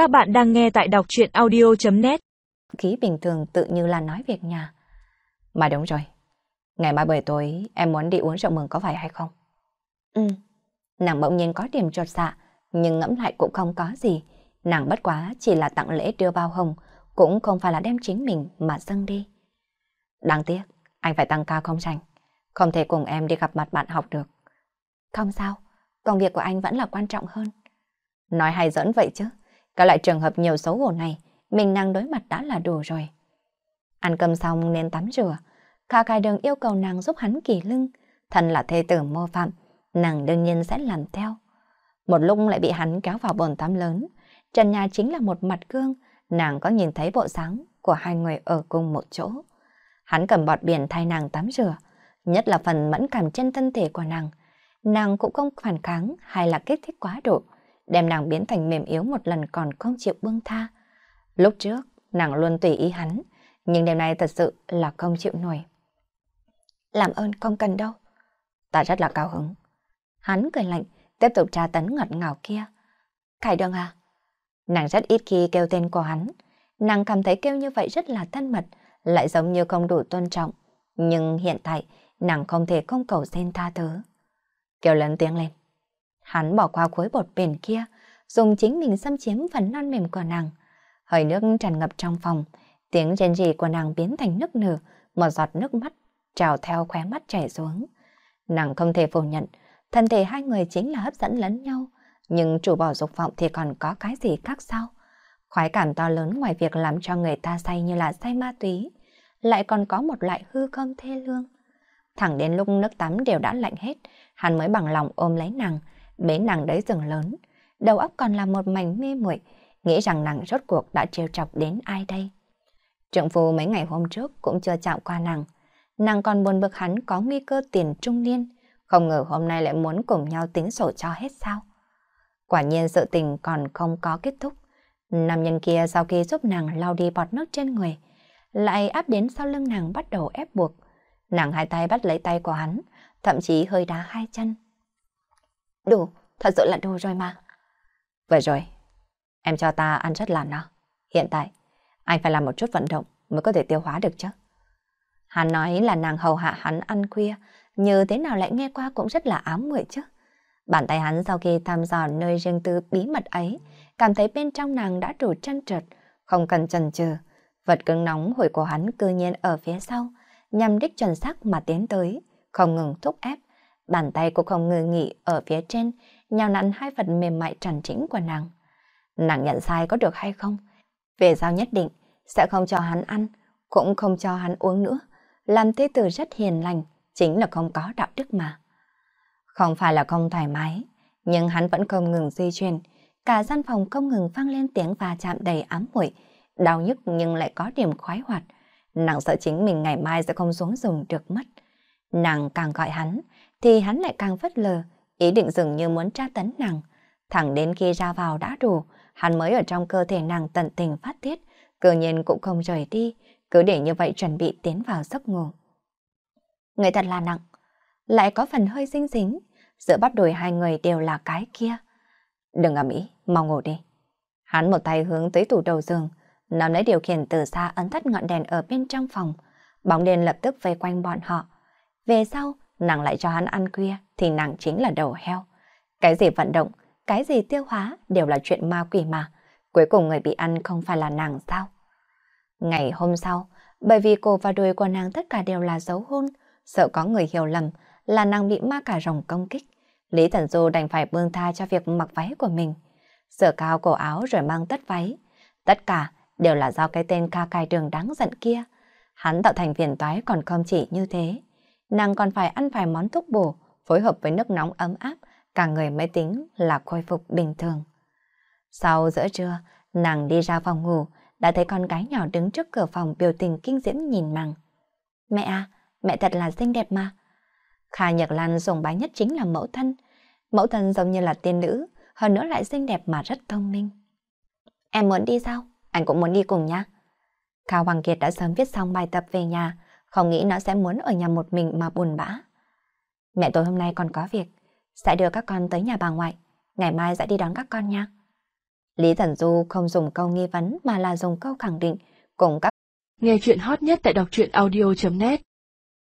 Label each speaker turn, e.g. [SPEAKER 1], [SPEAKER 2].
[SPEAKER 1] Các bạn đang nghe tại đọc chuyện audio.net
[SPEAKER 2] Khí bình thường tự như là nói việc nhà. Mà đúng rồi. Ngày mai buổi tối em muốn đi uống rượu mừng có phải hay không? Ừ. Nàng bỗng nhiên có điểm trột dạ, nhưng ngẫm lại cũng không có gì. Nàng bất quá chỉ là tặng lễ đưa bao hồng, cũng không phải là đem chính mình mà dâng đi. Đáng tiếc, anh phải tăng ca không rảnh. Không thể cùng em đi gặp mặt bạn học được. Không sao, công việc của anh vẫn là quan trọng hơn. Nói hay dẫn vậy chứ. Các loại trường hợp nhiều xấu hổ này, mình nàng đối mặt đã là đủ rồi. Ăn cơm xong nên tắm rửa. Kha Khai Đường yêu cầu nàng giúp hắn kỳ lưng. Thần là thê tử mô phạm, nàng đương nhiên sẽ làm theo. Một lúc lại bị hắn kéo vào bồn tắm lớn. Trần nhà chính là một mặt gương, nàng có nhìn thấy bộ dáng của hai người ở cùng một chỗ. Hắn cầm bọt biển thay nàng tắm rửa, nhất là phần mẫn cảm trên thân thể của nàng. Nàng cũng không phản kháng hay là kích thích quá độ, đem nàng biến thành mềm yếu một lần còn không chịu buông tha. Lúc trước, nàng luôn tùy ý hắn, nhưng đêm nay thật sự là không chịu nổi. Làm ơn không cần đâu. Ta rất là cao hứng. Hắn cười lạnh, tiếp tục tra tấn ngọt ngào kia. Khải Đường à? Nàng rất ít khi kêu tên của hắn. Nàng cảm thấy kêu như vậy rất là thân mật, lại giống như không đủ tôn trọng. Nhưng hiện tại, nàng không thể không cầu xin tha thứ. Kêu lớn tiếng lên. Hắn bỏ qua khối bột bền kia, dùng chính mình xâm chiếm phần non mềm của nàng. Hơi nước tràn ngập trong phòng, tiếng rên rỉ của nàng biến thành nước nở, một giọt nước mắt trào theo khóe mắt chảy xuống. Nàng không thể phủ nhận, thân thể hai người chính là hấp dẫn lẫn nhau, nhưng chủ bỏ dục vọng thì còn có cái gì khác sao? Khoái cảm to lớn ngoài việc làm cho người ta say như là say ma túy, lại còn có một loại hư không thê lương. Thẳng đến lúc nước tắm đều đã lạnh hết, hắn mới bằng lòng ôm lấy nàng, bế nàng đấy rừng lớn. Đầu óc còn là một mảnh mê muội, nghĩ rằng nàng rốt cuộc đã trêu chọc đến ai đây. Trượng phu mấy ngày hôm trước cũng chưa chạm qua nàng. Nàng còn buồn bực hắn có nguy cơ tiền trung niên, không ngờ hôm nay lại muốn cùng nhau tính sổ cho hết sao. Quả nhiên sự tình còn không có kết thúc. Nam nhân kia sau khi giúp nàng lau đi bọt nước trên người, lại áp đến sau lưng nàng bắt đầu ép buộc. Nàng hai tay bắt lấy tay của hắn, thậm chí hơi đá hai chân. Đủ, thật sự là đủ rồi mà. Vậy rồi, em cho ta ăn rất là no. Hiện tại, anh phải làm một chút vận động mới có thể tiêu hóa được chứ. Hắn nói là nàng hầu hạ hắn ăn khuya, như thế nào lại nghe qua cũng rất là ám muội chứ. Bàn tay hắn sau khi thăm dò nơi riêng tư bí mật ấy, cảm thấy bên trong nàng đã đủ trăn trượt, không cần chần chừ. Vật cứng nóng hồi của hắn cư nhiên ở phía sau, nhằm đích chuẩn xác mà tiến tới, không ngừng thúc ép. Bàn tay cũng không ngừng nghỉ ở phía trên, nhào nặn hai phần mềm mại trần trĩnh của nàng. Nàng nhận sai có được hay không? Về giao nhất định, sẽ không cho hắn ăn, cũng không cho hắn uống nữa. Làm thế tử rất hiền lành, chính là không có đạo đức mà. Không phải là không thoải mái, nhưng hắn vẫn không ngừng di chuyển. Cả gian phòng không ngừng vang lên tiếng và chạm đầy ám muội, đau nhức nhưng lại có điểm khoái hoạt. Nàng sợ chính mình ngày mai sẽ không xuống dùng được mất. Nàng càng gọi hắn, thì hắn lại càng phất lờ, ý định dường như muốn tra tấn nàng. Thẳng đến khi ra vào đã đủ, hắn mới ở trong cơ thể nàng tận tình phát tiết, cơ nhiên cũng không rời đi, cứ để như vậy chuẩn bị tiến vào giấc ngủ. Người thật là nặng, lại có phần hơi xinh xính, giữa bắp đùi hai người đều là cái kia. Đừng ầm ĩ, mau ngủ đi. Hắn một tay hướng tới tủ đầu giường, nắm lấy điều khiển từ xa ấn tắt ngọn đèn ở bên trong phòng. Bóng đèn lập tức vây quanh bọn họ. Về sau, nàng lại cho hắn ăn khuya thì nàng chính là đầu heo. Cái gì vận động, cái gì tiêu hóa đều là chuyện ma quỷ mà. Cuối cùng người bị ăn không phải là nàng sao? Ngày hôm sau, bởi vì cổ và đuôi của nàng tất cả đều là dấu hôn, sợ có người hiểu lầm là nàng bị ma cà rồng công kích. Lý Thần Du đành phải bương tha cho việc mặc váy của mình. Sửa cao cổ áo rồi mang tất váy. Tất cả đều là do cái tên ca cai đường đáng giận kia. Hắn tạo thành phiền toái còn không chỉ như thế. Nàng còn phải ăn vài món thuốc bổ, phối hợp với nước nóng ấm áp, cả người mới tính là khôi phục bình thường. Sau giữa trưa, nàng đi ra phòng ngủ, đã thấy con gái nhỏ đứng trước cửa phòng biểu tình kinh diễm nhìn nàng. Mẹ à, mẹ thật là xinh đẹp mà. Kha Nhật Lan dùng bái nhất chính là mẫu thân. Mẫu thân giống như là tiên nữ, hơn nữa lại xinh đẹp mà rất thông minh. Em muốn đi sao? Anh cũng muốn đi cùng nha. Kha Hoàng Kiệt đã sớm viết xong bài tập về nhà, không nghĩ nó sẽ muốn ở nhà một mình mà buồn bã. Mẹ tôi hôm nay còn có việc, sẽ đưa các con tới nhà bà ngoại, ngày mai sẽ đi đón các con nha. Lý Thần Du không dùng câu nghi vấn mà là dùng câu khẳng định, cùng các
[SPEAKER 1] Nghe chuyện hot nhất tại đọc truyện audio.net